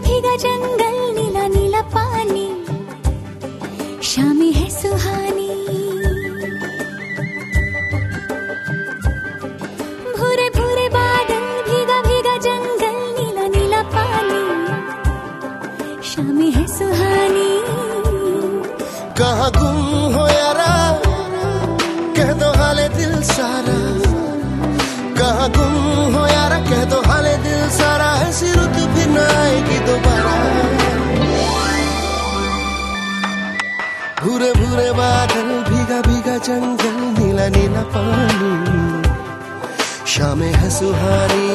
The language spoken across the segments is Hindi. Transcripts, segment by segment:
भीगा जंगल, नीला नीला पानी। शामी है सुहानी। भूरे भूरे बादल, भीगा भीगा जंगल, नीला नीला पानी। शामी है सुहानी। कहाँ गुम हो यारा? कह दो हाले दिल सारा। भीगा भीगा जंगल नीला नीला पानी शामें है सुहानी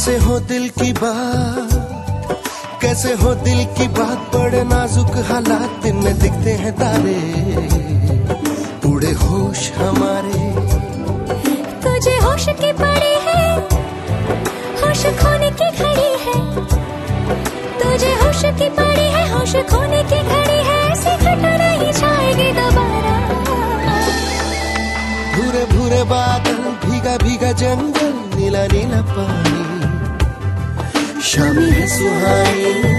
कैसे हो दिल की बात? कैसे हो दिल की बात? बड़े नाजुक हालात दिन में दिखते हैं तारे। उड़े होश हमारे। तुझे होश की पड़ी है होश खोने की घड़ी है। तुझे होश की पड़ी है होश खोने की घड़ी है। ऐसी घटना नहीं छाएगी दोबारा। भूरे भूरे बादल भीगा भीगा जंगल नीला नीला पानी। शामी है सुहानी।